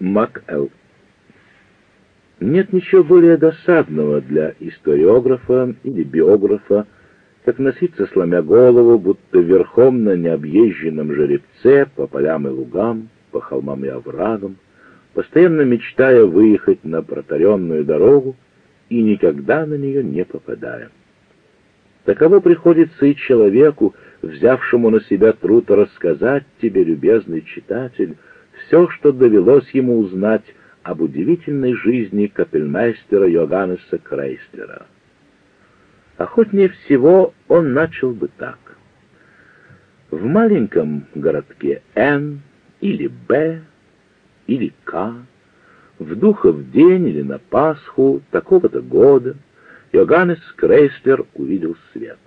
МакЭл. Нет ничего более досадного для историографа или биографа, как носиться, сломя голову, будто верхом на необъезженном жеребце по полям и лугам, по холмам и оврагам, постоянно мечтая выехать на протаренную дорогу и никогда на нее не попадая. Таково приходится и человеку, взявшему на себя труд рассказать тебе, любезный читатель, все, что довелось ему узнать об удивительной жизни капельмейстера Йоганнеса Крейслера. Охотнее всего он начал бы так. В маленьком городке Н или Б или К, в Духов день или на Пасху такого-то года Йоганнес Крейслер увидел свет.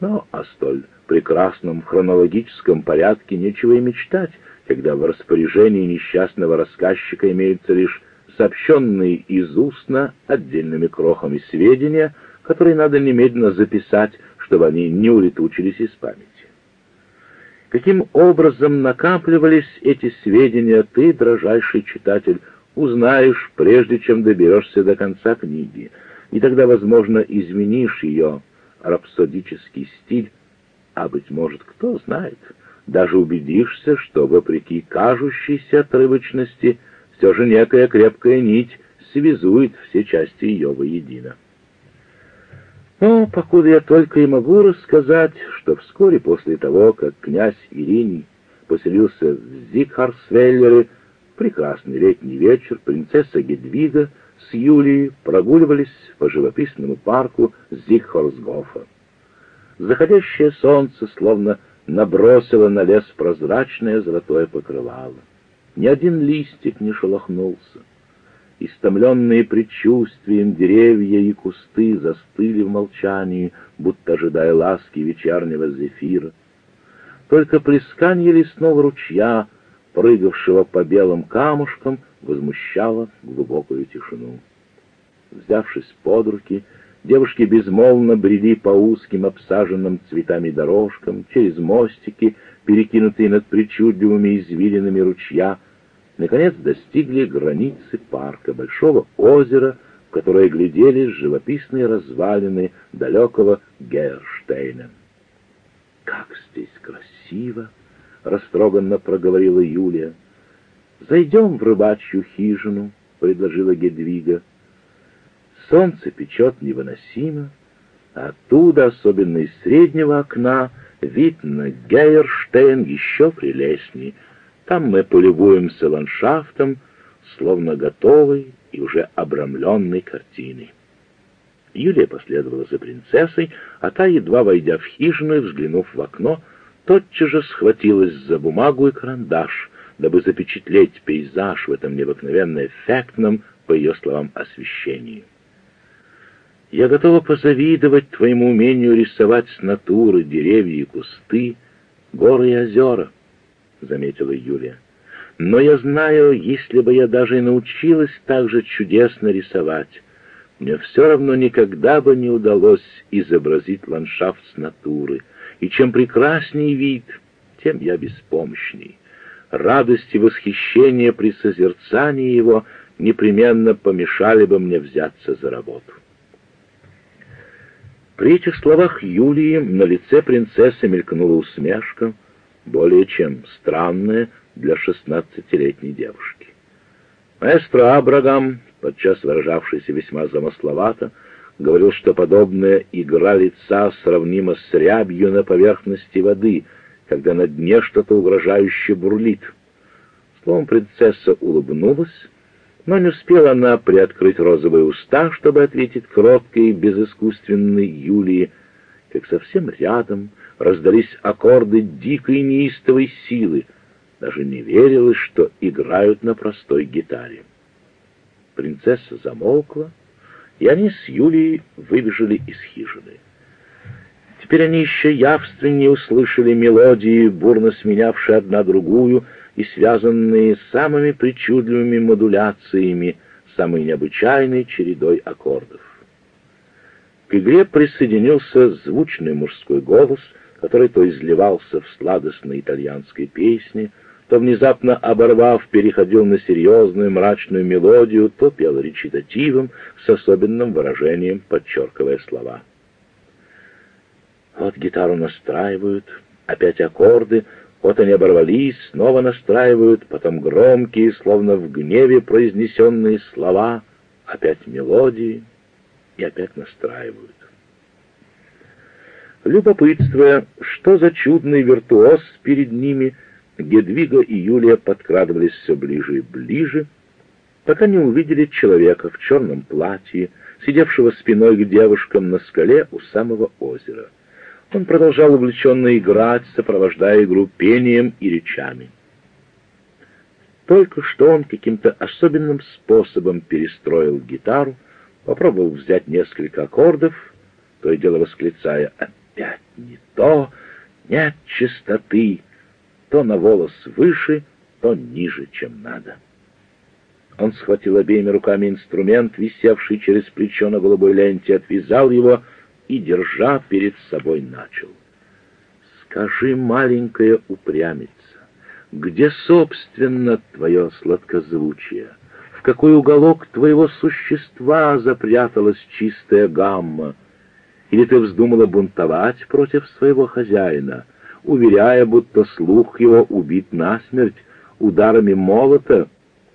Но о столь прекрасном хронологическом порядке нечего и мечтать, когда в распоряжении несчастного рассказчика имеются лишь сообщенные из устно отдельными крохами сведения — которые надо немедленно записать, чтобы они не улетучились из памяти. Каким образом накапливались эти сведения, ты, дрожайший читатель, узнаешь, прежде чем доберешься до конца книги, и тогда, возможно, изменишь ее рапсодический стиль, а, быть может, кто знает, даже убедишься, что, вопреки кажущейся отрывочности, все же некая крепкая нить связует все части ее воедино. Но покуда я только и могу рассказать, что вскоре после того, как князь Ириний поселился в Зигхарсвеллере, прекрасный летний вечер принцесса Гедвига с Юлией прогуливались по живописному парку Зигхорсгофа. Заходящее солнце словно набросило на лес прозрачное золотое покрывало. Ни один листик не шелохнулся. Истомленные предчувствием деревья и кусты застыли в молчании, будто ожидая ласки вечернего зефира. Только плесканье лесного ручья, прыгавшего по белым камушкам, возмущало глубокую тишину. Взявшись под руки, девушки безмолвно брели по узким обсаженным цветами дорожкам, через мостики, перекинутые над причудливыми извилинами ручья, наконец достигли границы парка, большого озера, в которое глядели живописные развалины далекого Герштейна. «Как здесь красиво!» — растроганно проговорила Юлия. «Зайдем в рыбачью хижину», — предложила Гедвига. Солнце печет невыносимо, а оттуда, особенно из среднего окна, вид на Гейерштейн еще прелестней — там мы полюбуемся ландшафтом, словно готовой и уже обрамленной картиной. Юлия последовала за принцессой, а та, едва войдя в хижину и взглянув в окно, тотчас же схватилась за бумагу и карандаш, дабы запечатлеть пейзаж в этом необыкновенно эффектном, по ее словам, освещении. «Я готова позавидовать твоему умению рисовать с натуры деревья и кусты, горы и озера», — заметила Юлия. «Но я знаю, если бы я даже и научилась так же чудесно рисовать, мне все равно никогда бы не удалось изобразить ландшафт с натуры, и чем прекрасней вид, тем я беспомощней. Радость и восхищение при созерцании его непременно помешали бы мне взяться за работу». При этих словах Юлии на лице принцессы мелькнула усмешка — более чем странное для шестнадцатилетней девушки. Маэстро Абрагам, подчас выражавшийся весьма замысловато, говорил, что подобная игра лица сравнима с рябью на поверхности воды, когда на дне что-то угрожающе бурлит. Словом, принцесса улыбнулась, но не успела она приоткрыть розовые уста, чтобы ответить кроткой, безыскусственной Юлии, как совсем рядом раздались аккорды дикой неистовой силы. Даже не верилось, что играют на простой гитаре. Принцесса замолкла, и они с Юлией выбежали из хижины. Теперь они еще явственнее услышали мелодии, бурно сменявшие одна другую и связанные с самыми причудливыми модуляциями, самой необычайной чередой аккордов. К игре присоединился звучный мужской голос, который то изливался в сладостной итальянской песне, то, внезапно оборвав, переходил на серьезную мрачную мелодию, то пел речитативом с особенным выражением, подчеркивая слова. Вот гитару настраивают, опять аккорды, вот они оборвались, снова настраивают, потом громкие, словно в гневе произнесенные слова, опять мелодии и опять настраивают. Любопытствуя, что за чудный виртуоз перед ними, Гедвига и Юлия подкрадывались все ближе и ближе, пока не увидели человека в черном платье, сидевшего спиной к девушкам на скале у самого озера. Он продолжал увлеченно играть, сопровождая игру пением и речами. Только что он каким-то особенным способом перестроил гитару, попробовал взять несколько аккордов, то и дело восклицая «Опять не то! Нет чистоты!» То на волос выше, то ниже, чем надо. Он схватил обеими руками инструмент, висевший через плечо на голубой ленте, отвязал его и, держа перед собой, начал. «Скажи, маленькая упрямица, где, собственно, твое сладкозвучие? В какой уголок твоего существа запряталась чистая гамма? Или ты вздумала бунтовать против своего хозяина, уверяя, будто слух его убит насмерть ударами молота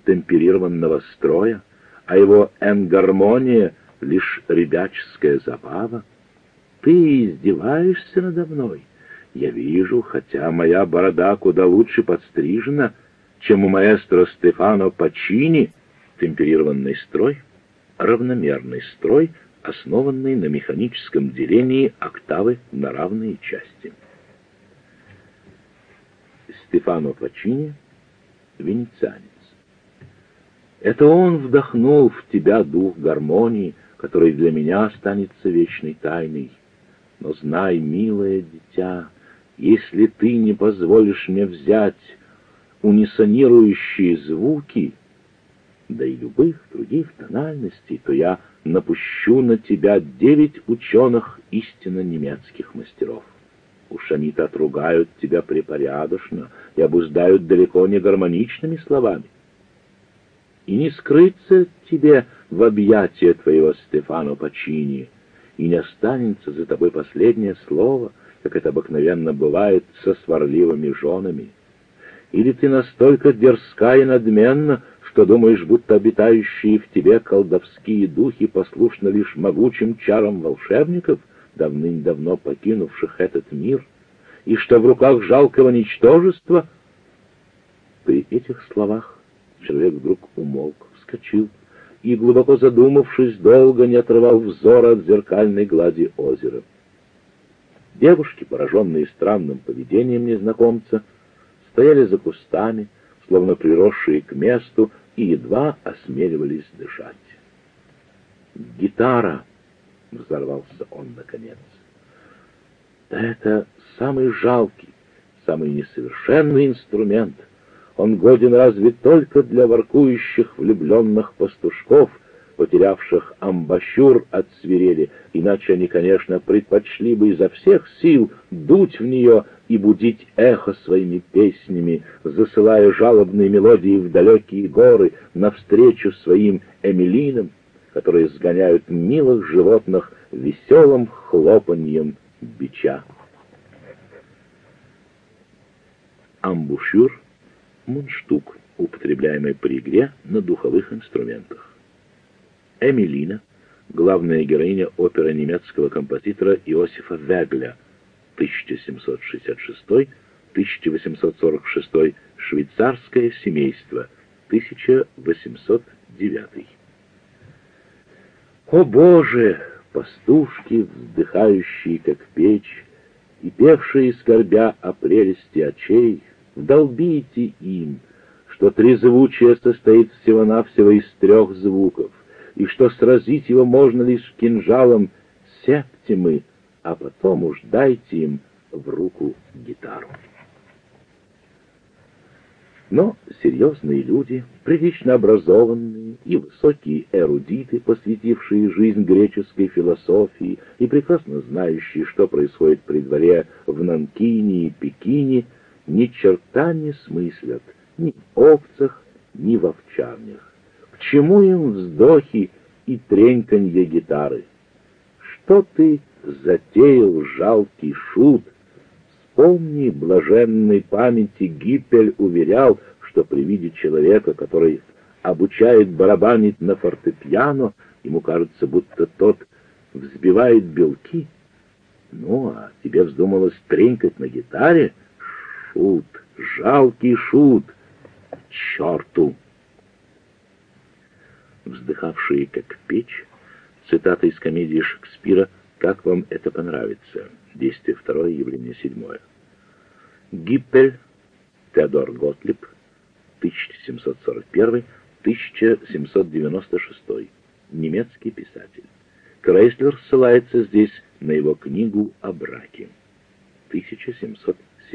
темперированного строя, а его энгармония — лишь ребяческая забава? Ты издеваешься надо мной? Я вижу, хотя моя борода куда лучше подстрижена, чем у маэстро Стефано Пачини, темперированный строй, равномерный строй, основанный на механическом делении октавы на равные части. Стефано Пачини, венецианец. Это он вдохнул в тебя дух гармонии, который для меня останется вечной тайной. Но знай, милое дитя, если ты не позволишь мне взять унисонирующие звуки, да и любых других тональностей, то я напущу на тебя девять ученых истинно немецких мастеров. Уж они-то отругают тебя препорядочно и обуздают далеко не гармоничными словами. И не скрыться тебе в объятия твоего Стефано Пачини, и не останется за тобой последнее слово, как это обыкновенно бывает со сварливыми женами. Или ты настолько дерзка и надменна, что думаешь, будто обитающие в тебе колдовские духи послушны лишь могучим чарам волшебников, давным-давно покинувших этот мир, и что в руках жалкого ничтожества? При этих словах человек вдруг умолк, вскочил, и, глубоко задумавшись, долго не отрывал взора от зеркальной глади озера. Девушки, пораженные странным поведением незнакомца, стояли за кустами, словно приросшие к месту, и едва осмеливались дышать. «Гитара!» — взорвался он наконец. «Да это самый жалкий, самый несовершенный инструмент — он годен разве только для воркующих влюбленных пастушков, потерявших амбащур от свирели, иначе они, конечно, предпочли бы изо всех сил дуть в нее и будить эхо своими песнями, засылая жалобные мелодии в далекие горы навстречу своим эмилинам, которые сгоняют милых животных веселым хлопаньем бича. Амбушюр мундштук, употребляемый при игре на духовых инструментах. Эмилина, главная героиня оперы немецкого композитора Иосифа Вегля 1766-1846, «Швейцарское семейство» 1809. О Боже! Пастушки, вздыхающие, как печь, и певшие, скорбя о прелести очей, Вдолбите им, что трезвучие состоит всего-навсего из трех звуков, и что сразить его можно лишь кинжалом септимы, а потом уж дайте им в руку гитару. Но серьезные люди, прилично образованные и высокие эрудиты, посвятившие жизнь греческой философии и прекрасно знающие, что происходит при дворе в Нанкине и Пекине, ни черта не смыслят ни в овцах, ни в овчарнях. К чему им вздохи и треньканье гитары? Что ты затеял, жалкий шут? Вспомни, блаженной памяти Гиппель уверял, что при виде человека, который обучает барабанить на фортепиано, ему кажется, будто тот взбивает белки. Ну, а тебе вздумалось тренькать на гитаре? Шут, жалкий шут, черту! Вздыхавшие, как печь, цитата из комедии Шекспира «Как вам это понравится?» Действие второе, явление седьмое. Гиппель, Теодор Готлиб, 1741-1796, немецкий писатель. Крейслер ссылается здесь на его книгу о браке,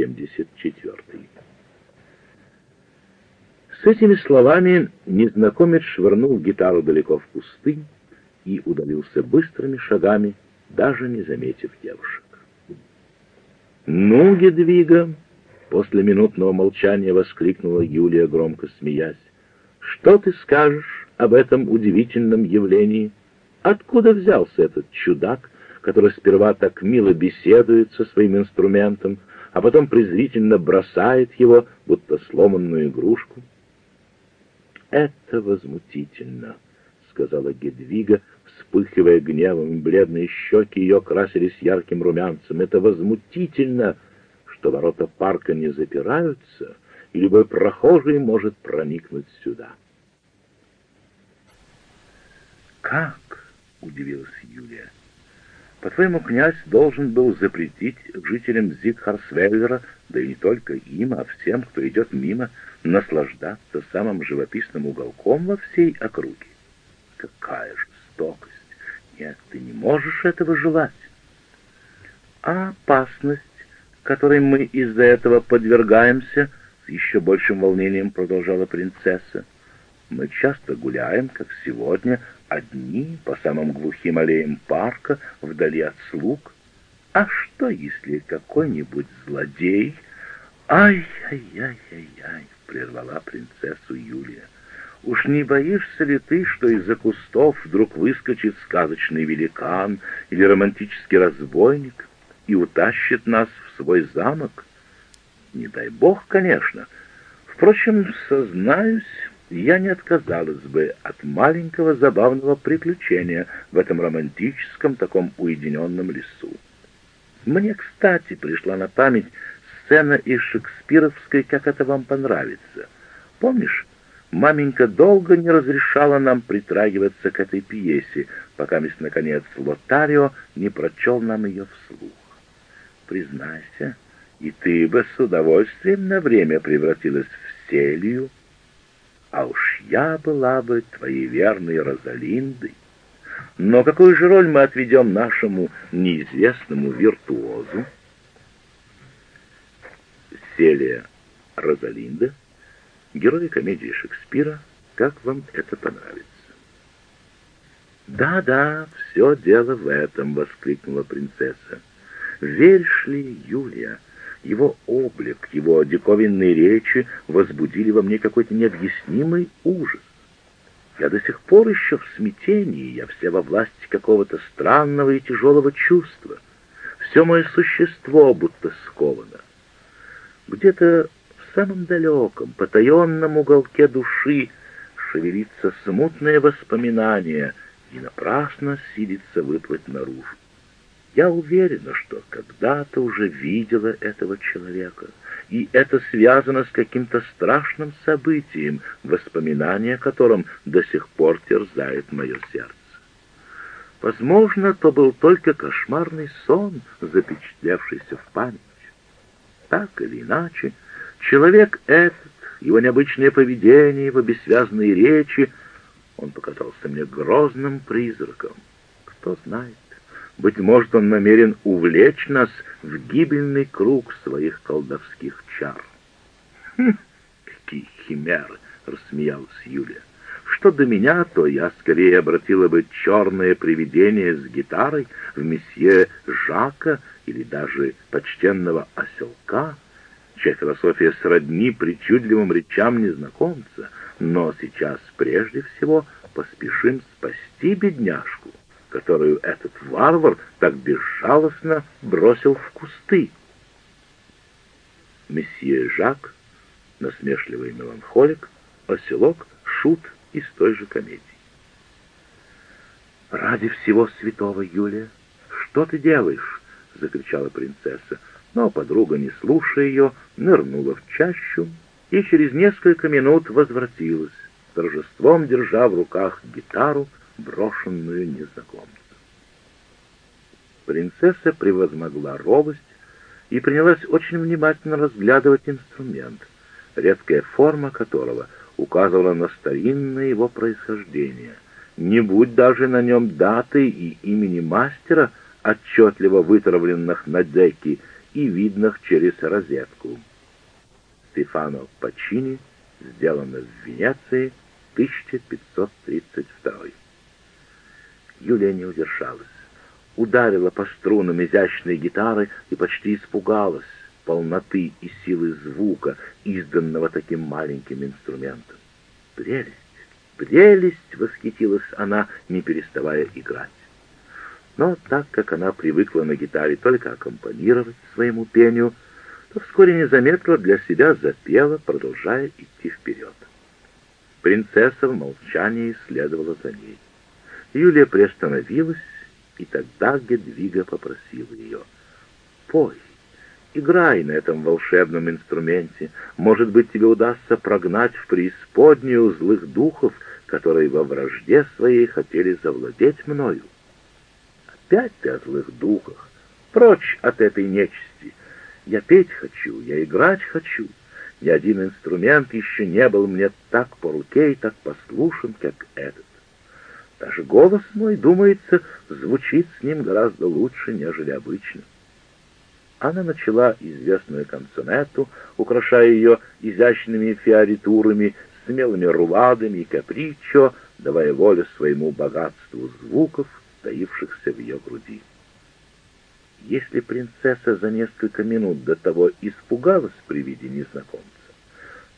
1774. С этими словами незнакомец швырнул гитару далеко в кусты и удалился быстрыми шагами, даже не заметив девушек. «Ну, Гедвига!» — после минутного молчания воскликнула Юлия, громко смеясь. «Что ты скажешь об этом удивительном явлении? Откуда взялся этот чудак, который сперва так мило беседует со своим инструментом, а потом презрительно бросает его, будто сломанную игрушку?» «Это возмутительно», — сказала Гедвига, вспыхивая гневом, бледные щеки ее красились ярким румянцем. «Это возмутительно, что ворота парка не запираются, и любой прохожий может проникнуть сюда». «Как?» — удивилась Юлия. «По-твоему, князь должен был запретить жителям Зигхарсвеллера, да и не только им, а всем, кто идет мимо, — наслаждаться самым живописным уголком во всей округе. Какая жестокость! Нет, ты не можешь этого желать. А опасность, которой мы из-за этого подвергаемся, с еще большим волнением продолжала принцесса. Мы часто гуляем, как сегодня, одни по самым глухим аллеям парка, вдали от слуг. А что, если какой-нибудь злодей... Ай-яй-яй-яй-яй! прервала принцессу Юлия. «Уж не боишься ли ты, что из-за кустов вдруг выскочит сказочный великан или романтический разбойник и утащит нас в свой замок? Не дай бог, конечно. Впрочем, сознаюсь, я не отказалась бы от маленького забавного приключения в этом романтическом, таком уединенном лесу. Мне, кстати, пришла на память сцена из шекспировской «Как это вам понравится». Помнишь, маменька долго не разрешала нам притрагиваться к этой пьесе, пока, мисс, наконец, Лотарио не прочел нам ее вслух. Признайся, и ты бы с удовольствием на время превратилась в Селию, а уж я была бы твоей верной Розалиндой. Но какую же роль мы отведем нашему неизвестному виртуозу? Селия Розалинда, герои комедии Шекспира «Как вам это понравится?» «Да-да, все дело в этом!» — воскликнула принцесса. «Веришь ли, Юлия, его облик, его диковинные речи возбудили во мне какой-то необъяснимый ужас. Я до сих пор еще в смятении, я вся во власти какого-то странного и тяжелого чувства. Все мое существо будто сковано. Где-то в самом далеком, потаенном уголке души шевелится смутное воспоминание и напрасно силится выплыть наружу. Я уверена, что когда-то уже видела этого человека, и это связано с каким-то страшным событием, воспоминание о котором до сих пор терзает мое сердце. Возможно, то был только кошмарный сон, запечатлевшийся в память. Так или иначе, человек этот, его необычное поведение, его бессвязные речи, он показался мне грозным призраком. Кто знает, быть может, он намерен увлечь нас в гибельный круг своих колдовских чар. «Хм, какие химеры!» — рассмеялась Юлия. «Что до меня, то я скорее обратила бы черное привидение с гитарой в месье Жака или даже почтенного оселка, чья философия сродни причудливым речам незнакомца, но сейчас прежде всего поспешим спасти бедняжку, которую этот варвар так безжалостно бросил в кусты. Месье Жак, насмешливый меланхолик, оселок, шут из той же комедии. «Ради всего святого, Юлия, что ты делаешь?» — закричала принцесса, но подруга, не слушая ее, нырнула в чащу и через несколько минут возвратилась, торжеством держа в руках гитару, брошенную незнакомцем. Принцесса превозмогла робость и принялась очень внимательно разглядывать инструмент, редкая форма которого указывала на старинное его происхождение. Не будь даже на нем даты и имени мастера, отчетливо вытравленных на деки и видных через розетку. Стефано Пачини, сделано в Венеции, 1532. Юлия не удержалась, ударила по струнам изящной гитары и почти испугалась полноты и силы звука, изданного таким маленьким инструментом. «Прелесть! Прелесть!» — восхитилась она, не переставая играть. Но так как она привыкла на гитаре только аккомпанировать своему пению, то вскоре незаметно для себя запела, продолжая идти вперед. Принцесса в молчании следовала за ней. Юлия приостановилась, и тогда Гедвига попросила ее. «Пой, играй на этом волшебном инструменте. Может быть, тебе удастся прогнать в преисподнюю злых духов, которые во вражде своей хотели завладеть мною. Опять ты о злых духах. Прочь от этой нечисти. Я петь хочу, я играть хочу. Ни один инструмент еще не был мне так по руке и так послушен, как этот. Даже голос мой, думается, звучит с ним гораздо лучше, нежели обычно. Она начала известную канцонету, украшая ее изящными фиоритурами, смелыми руладами и капричо, давая волю своему богатству звуков, таившихся в ее груди. Если принцесса за несколько минут до того испугалась при виде незнакомца,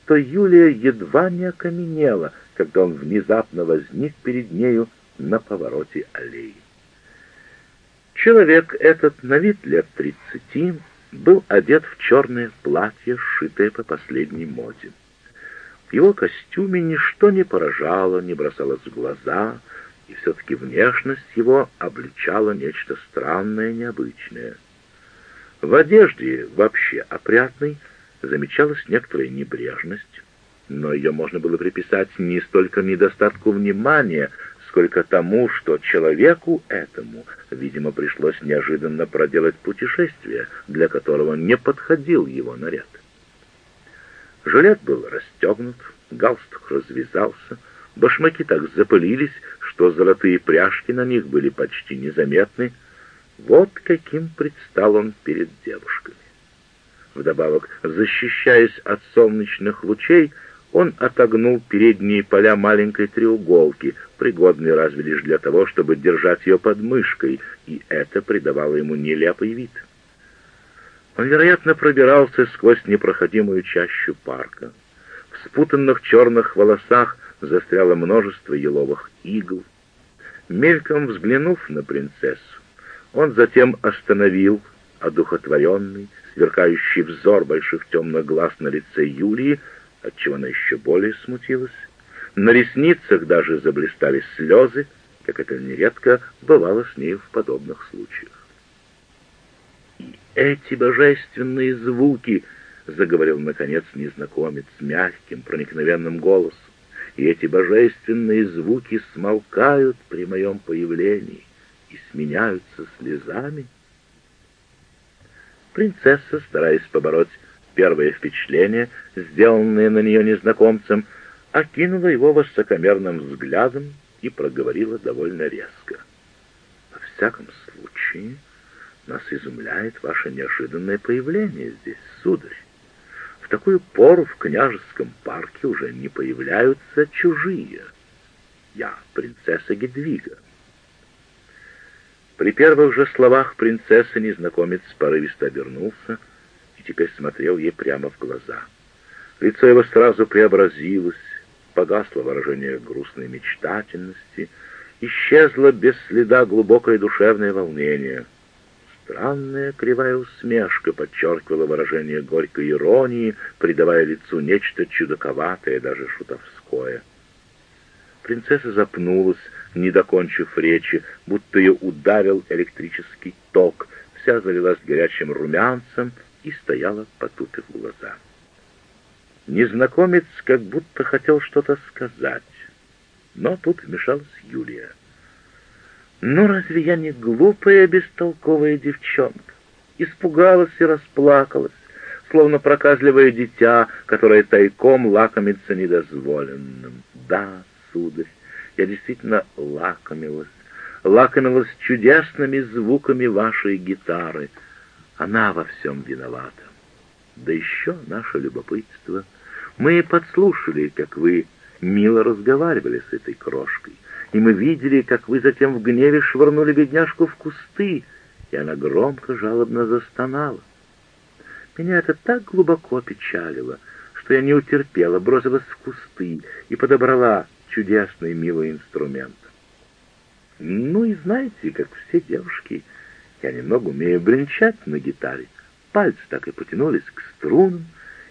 то Юлия едва не окаменела, когда он внезапно возник перед нею на повороте аллеи. Человек этот на вид лет тридцати был одет в черное платье, сшитое по последней моде. В его костюме ничто не поражало, не бросалось в глаза, и все-таки внешность его обличала нечто странное, необычное. В одежде, вообще опрятной, замечалась некоторая небрежность, но ее можно было приписать не столько недостатку внимания, сколько тому, что человеку этому, видимо, пришлось неожиданно проделать путешествие, для которого не подходил его наряд. Жилет был расстегнут, галстук развязался, башмаки так запылились, что золотые пряжки на них были почти незаметны. Вот каким предстал он перед девушками. Вдобавок, защищаясь от солнечных лучей, он отогнул передние поля маленькой треуголки, пригодной разве лишь для того, чтобы держать ее под мышкой, и это придавало ему нелепый вид. Он, вероятно, пробирался сквозь непроходимую чащу парка. В спутанных черных волосах застряло множество еловых игл. Мельком взглянув на принцессу, он затем остановил одухотворенный, сверкающий взор больших темных глаз на лице Юлии, отчего она еще более смутилась. На ресницах даже заблистали слезы, как это нередко бывало с ней в подобных случаях. «И эти божественные звуки!» — заговорил, наконец, незнакомец мягким, проникновенным голосом и эти божественные звуки смолкают при моем появлении и сменяются слезами. Принцесса, стараясь побороть первое впечатление, сделанное на нее незнакомцем, окинула его высокомерным взглядом и проговорила довольно резко. «Во всяком случае, нас изумляет ваше неожиданное появление здесь, сударь такую пору в княжеском парке уже не появляются чужие. Я принцесса Гедвига. При первых же словах принцессы незнакомец порывисто обернулся и теперь смотрел ей прямо в глаза. Лицо его сразу преобразилось, погасло выражение грустной мечтательности, исчезло без следа глубокое душевное волнение. Странная кривая усмешка подчеркивала выражение горькой иронии, придавая лицу нечто чудаковатое, даже шутовское. Принцесса запнулась, не докончив речи, будто ее ударил электрический ток, вся залилась горячим румянцем и стояла, потупив глаза. Незнакомец как будто хотел что-то сказать, но тут вмешалась Юлия. «Ну разве я не глупая, бестолковая девчонка?» Испугалась и расплакалась, словно проказливое дитя, которое тайком лакомится недозволенным. «Да, сударь, я действительно лакомилась, лакомилась чудесными звуками вашей гитары. Она во всем виновата. Да еще наше любопытство. Мы подслушали, как вы мило разговаривали с этой крошкой, и мы видели, как вы затем в гневе швырнули бедняжку в кусты, и она громко, жалобно застонала. Меня это так глубоко печалило, что я не утерпела, бросилась в кусты и подобрала чудесный милый инструмент. Ну и знаете, как все девушки, я немного умею бренчать на гитаре. Пальцы так и потянулись к струнам,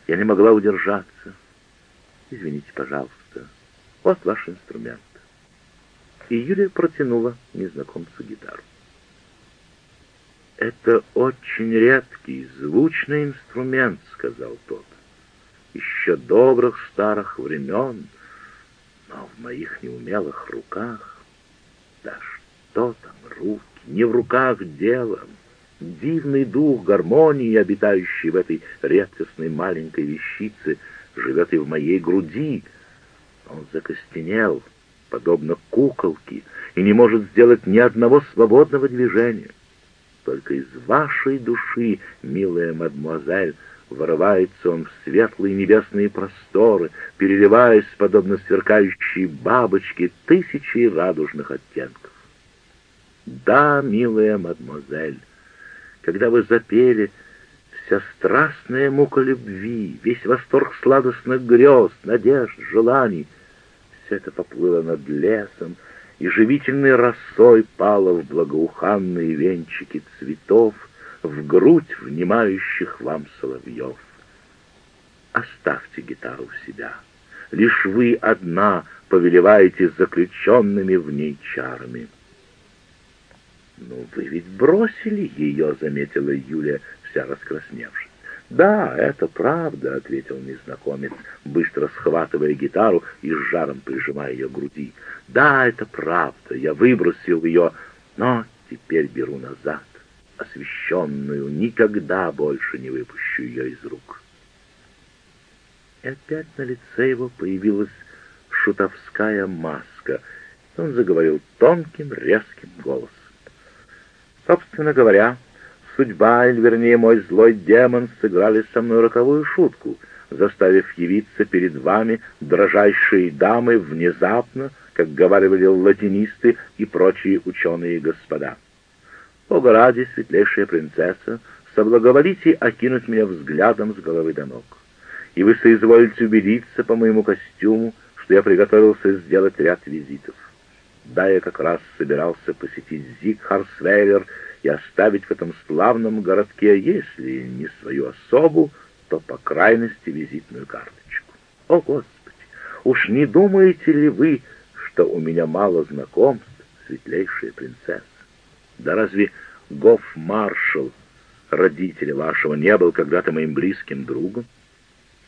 я не могла удержаться. Извините, пожалуйста, вот ваш инструмент. И Юлия протянула незнакомцу гитару. «Это очень редкий, звучный инструмент», — сказал тот. «Еще добрых старых времен, но в моих неумелых руках...» Да что там руки, не в руках дело. Дивный дух гармонии, обитающий в этой редкостной маленькой вещице, живет и в моей груди. Он закостенел, подобно куколке, и не может сделать ни одного свободного движения. Только из вашей души, милая мадемуазель, вырывается он в светлые небесные просторы, переливаясь, подобно сверкающей бабочке, тысячи радужных оттенков. Да, милая мадемуазель, когда вы запели, вся страстная мука любви, весь восторг сладостных грез, надежд, желаний, все это поплыло над лесом, и живительной росой пало в благоуханные венчики цветов, в грудь внимающих вам соловьев. Оставьте гитару в себя. Лишь вы одна повелеваете заключенными в ней чарами. «Ну, вы ведь бросили ее», — заметила Юля, вся раскрасневшись. «Да, это правда», — ответил незнакомец, быстро схватывая гитару и с жаром прижимая ее к груди. «Да, это правда, я выбросил ее, но теперь беру назад освященную, никогда больше не выпущу ее из рук. И опять на лице его появилась шутовская маска. Он заговорил тонким, резким голосом. Собственно говоря, судьба, или вернее мой злой демон, сыграли со мной роковую шутку, заставив явиться перед вами дрожайшие дамы внезапно, как говаривали латинисты и прочие ученые господа. Бога ради, светлейшая принцесса, соблаговолите окинуть меня взглядом с головы до ног. И вы соизволите убедиться по моему костюму, что я приготовился сделать ряд визитов. Да, я как раз собирался посетить Зигхарсвейлер и оставить в этом славном городке, если не свою особу, то, по крайности, визитную карточку. О, Господи! Уж не думаете ли вы, что у меня мало знакомств, светлейшая принцесса? Да разве гоф-маршал, родителя вашего, не был когда-то моим близким другом?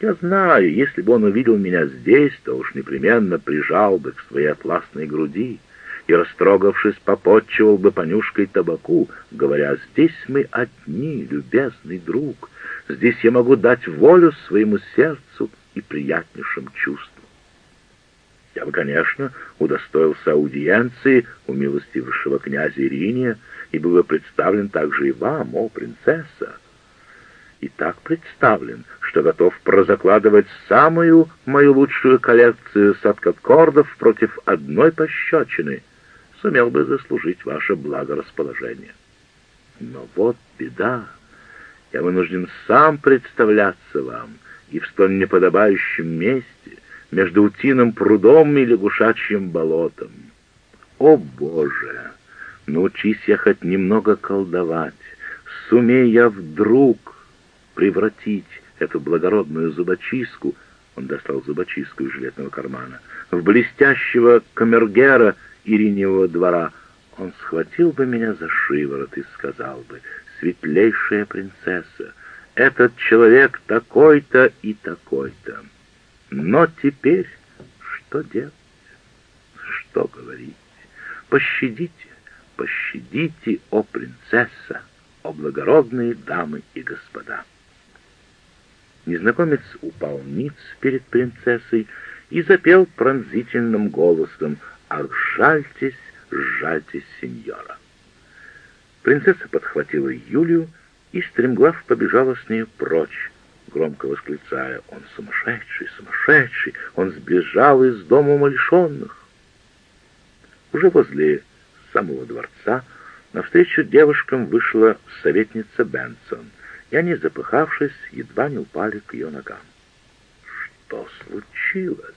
Я знаю, если бы он увидел меня здесь, то уж непременно прижал бы к своей атласной груди и, растрогавшись, попотчевал бы понюшкой табаку, говоря, «Здесь мы одни, любезный друг, здесь я могу дать волю своему сердцу и приятнейшим чувствам». Я бы, конечно, удостоился аудиенции у милостивейшего князя Ириния и был бы представлен также и вам, о принцесса. И так представлен, что готов прозакладывать самую мою лучшую коллекцию садкокордов против одной пощечины, сумел бы заслужить ваше благорасположение. Но вот беда. Я вынужден сам представляться вам и в столь неподобающем месте, между утиным прудом и лягушачьим болотом. О, Боже! Научись я хоть немного колдовать, сумей я вдруг превратить эту благородную зубочистку, он достал зубочистку из жилетного кармана, в блестящего камергера ириневого двора, он схватил бы меня за шиворот и сказал бы, «Светлейшая принцесса, этот человек такой-то и такой-то». Но теперь что делать? Что говорить? Пощадите, пощадите, о принцесса, о благородные дамы и господа. Незнакомец упал ниц перед принцессой и запел пронзительным голосом «Ах, жальтесь, жальтесь, сеньора!» Принцесса подхватила Юлию и стремглав побежала с нею прочь, громко восклицая «Он сумасшедший, сумасшедший! Он сбежал из дома умалишенных!» Уже возле самого дворца навстречу девушкам вышла советница Бенсон, и они, запыхавшись, едва не упали к ее ногам. «Что случилось?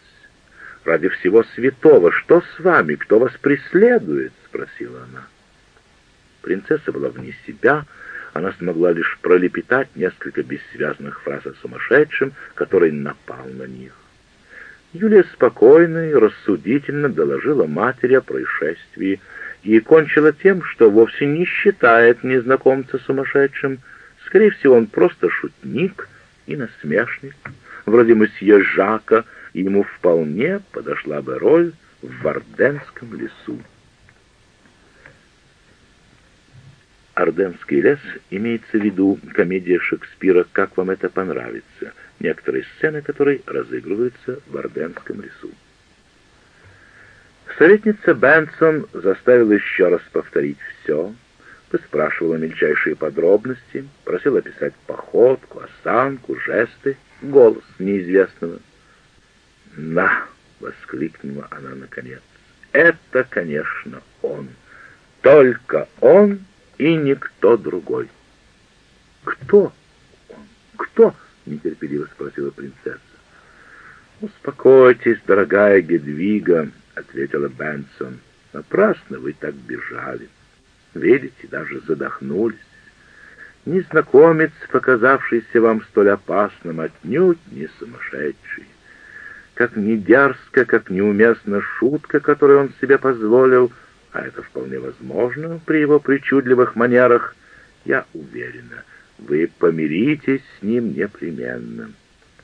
Ради всего святого, что с вами? Кто вас преследует?» — спросила она. Принцесса была вне себя, она смогла лишь пролепетать несколько бессвязных фраз о сумасшедшем, который напал на них. Юлия спокойно и рассудительно доложила матери о происшествии и кончила тем, что вовсе не считает незнакомца сумасшедшим. Скорее всего, он просто шутник и насмешник, вроде месье Жака, и ему вполне подошла бы роль в Варденском лесу. Орденский лес имеется в виду комедия Шекспира «Как вам это понравится», некоторые сцены которой разыгрываются в Орденском лесу. Советница Бенсон заставила еще раз повторить все, спрашивала мельчайшие подробности, просила описать походку, осанку, жесты, голос неизвестного. «На!» — воскликнула она наконец. «Это, конечно, он. Только он и никто другой». «Кто? Кто?» — нетерпеливо спросила принцесса. «Успокойтесь, дорогая Гедвига», — ответила Бенсон. «Напрасно вы так бежали. Видите, даже задохнулись. Незнакомец, показавшийся вам столь опасным, отнюдь не сумасшедший. Как не дерзко, как неуместна шутка, которую он себе позволил, а это вполне возможно при его причудливых манерах, я уверена, вы помиритесь с ним непременно».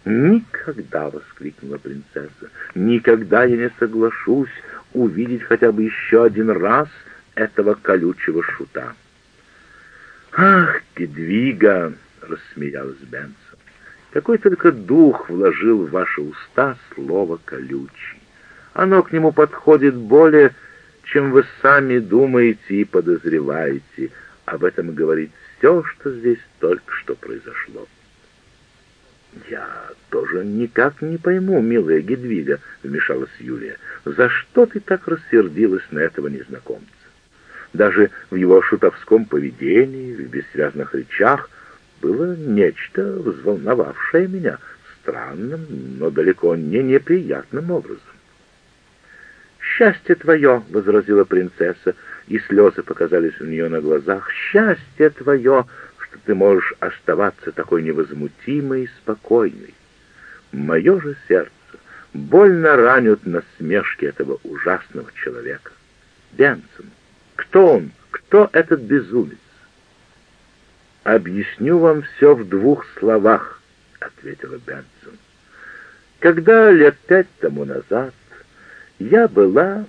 «Никогда!» — воскликнула принцесса. «Никогда я не соглашусь увидеть хотя бы еще один раз этого колючего шута». «Ах, Кедвига!» — рассмеялась Бенсон. «Какой только дух вложил в ваши уста слово «колючий». Оно к нему подходит более, чем вы сами думаете и подозреваете. Об этом говорит все, что здесь только что произошло». «Я тоже никак не пойму, милая Гедвига», — вмешалась Юлия, — «за что ты так рассердилась на этого незнакомца? Даже в его шутовском поведении, в бессвязных речах было нечто, взволновавшее меня странным, но далеко не неприятным образом. «Счастье твое!» — возразила принцесса, и слезы показались у нее на глазах. «Счастье твое!» что ты можешь оставаться такой невозмутимой и спокойной. Мое же сердце больно ранят насмешки этого ужасного человека. Бенсон, кто он? Кто этот безумец? «Объясню вам все в двух словах», — ответила Бенсон. «Когда лет пять тому назад я была